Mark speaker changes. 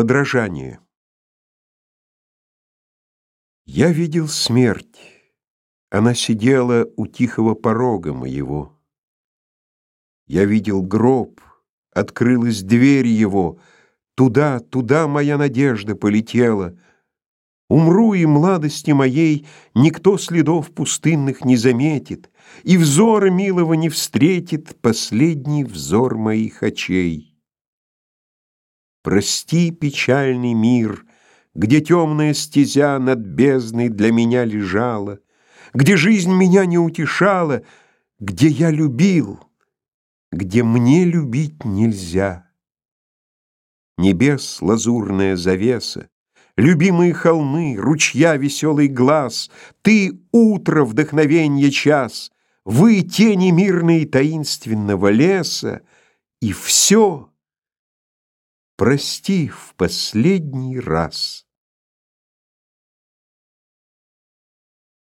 Speaker 1: Подражание Я видел смерть. Она сидела у тихого порога моего. Я видел гроб, открылась дверь его. Туда, туда моя надежда полетела. Умру, и младости моей Никто следов пустынных не заметит, И взора милого не встретит Последний взор моих очей. Прости, печальный мир, Где темная стезя над бездной Для меня лежала, Где жизнь меня не утешала, Где я любил, где мне любить нельзя. Небес лазурная завеса, Любимые холмы, ручья веселый глаз, Ты — утро, вдохновенье час, Вы — тени мирные таинственного леса, И все, прости в последний раз.